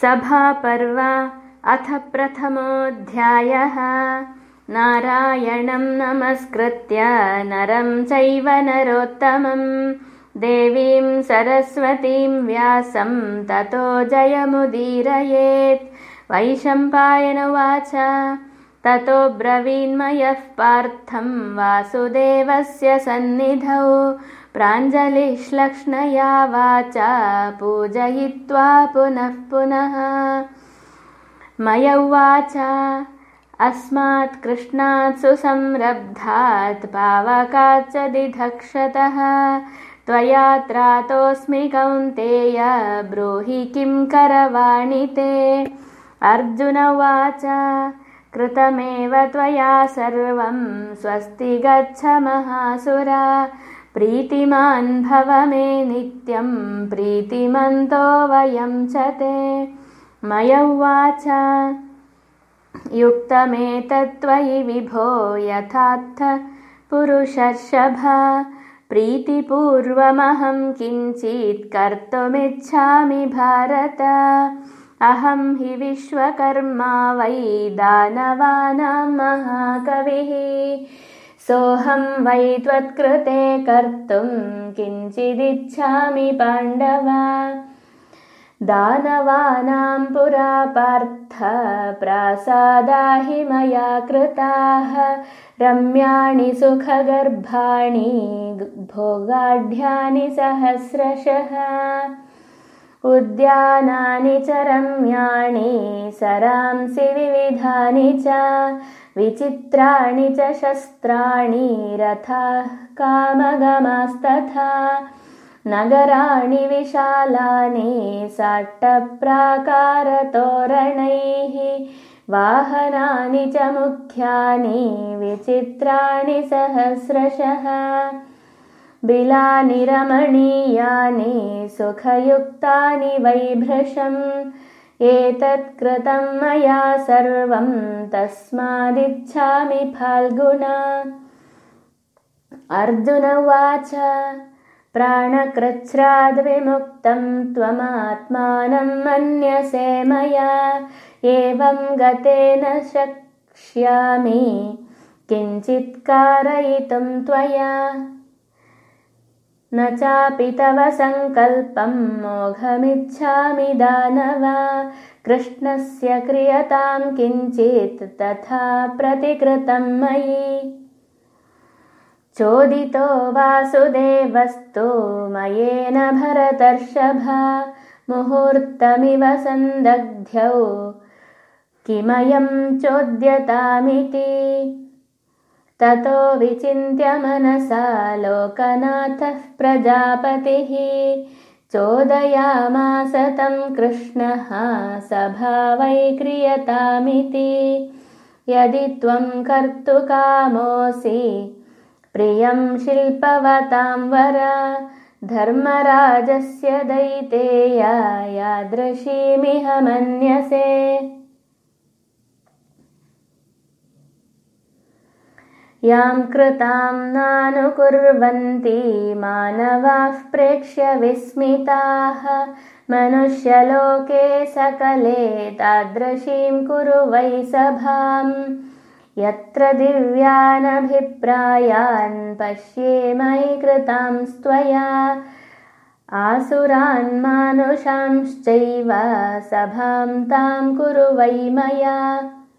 सभापर्व अथ प्रथमोऽध्यायः। नारायणं नमस्कृत्य नरं चैव नरोत्तमं। देवीं सरस्वतीं व्यासं ततो जयमुदीरयेत्। वैशम्पायनुवाच ततो ब्रवीन्मयः पार्थं वासुदेवस्य सन्निधौ प्राञ्जलिश्लक्ष्णया वाचा पूजयित्वा पुनः पुनः। मय उवाच अस्मात् कृष्णात् सुसंरब्धात् पावकात् च दिधक्षतः। त्वया त्रातोऽस्मि कौन्तेय ब्रूहि किं करवाणि ते। अर्जुन उवाच कृतमेव त्वया सर्वं स्वस्ति गच्छ महासुरा प्रीतिमान् भव मे नित्यं प्रीतिमन्तो वयं च ते। मय उवाच युक्तमेतत्त्वयि विभो यथार्थ पुरुषर्षभ। प्रीतिपूर्वमहं किञ्चित् कर्तुमिच्छामि भारत। अहं हि विश्वकर्मा वै दानवानां महाकविः सोऽहं वै त्वत्कृते कर्तुं किञ्चिदिच्छामि पाण्डव। दानवानां पुरा पार्थ प्रासादा हि मया कृताः। रम्याणि सुखगर्भाणि भोगाढ्यानि सहस्रशः। उद्यानानि च रम्याणि सरांसि विविधानि च विचित्राणि च शस्त्राणि रथाः कामगमास्तथा नगराणि विशालानि साट्टप्राकारतोरणैः वाहनानि च मुख्यानि विचित्राणि सहस्रशः बिलानि रमणीयानि सुखयुक्तानि वैभृशम् एतत्कृतं मया सर्वं तस्मादिच्छामि फाल्गुना। अर्जुन उवाच प्राणकृच्छ्राद्विमुक्तं त्वमात्मानं मन्यसे मया एवं गतेन शक्ष्यामि किञ्चित् कारयितुं त्वया न चापि तव सङ्कल्पं मोघमिच्छामि दानव। कृष्णस्य क्रियतां किञ्चित् तथा प्रतिकृतं मयि। चोदितो वासुदेवस्तु मयेन भरतर्षभ। मुहूर्तमिव सन्दग्ध्यौ। किमयं चोद्यतामिति ततो विचिन्त्य मनसा लोकनाथः प्रजापतिः। चोदयामास तं कृष्णः सभावै क्रियतामिति। यदि त्वं कर्तुकामोऽसि प्रियं शिल्पवतां वर धर्मराजस्य दैतेया यादृशीमिह मन्यसे यां कृतां नानुकुर्वन्ति मानवाः प्रेक्ष्य विस्मिताः। मनुष्यलोके सकले तादृशीं कुरु वै सभाम्। यत्र दिव्यानभिप्रायान् पश्ये मयि कृतां स्त्वया आसुरान् मानुषांश्चैव सभां तां कुरु वै मया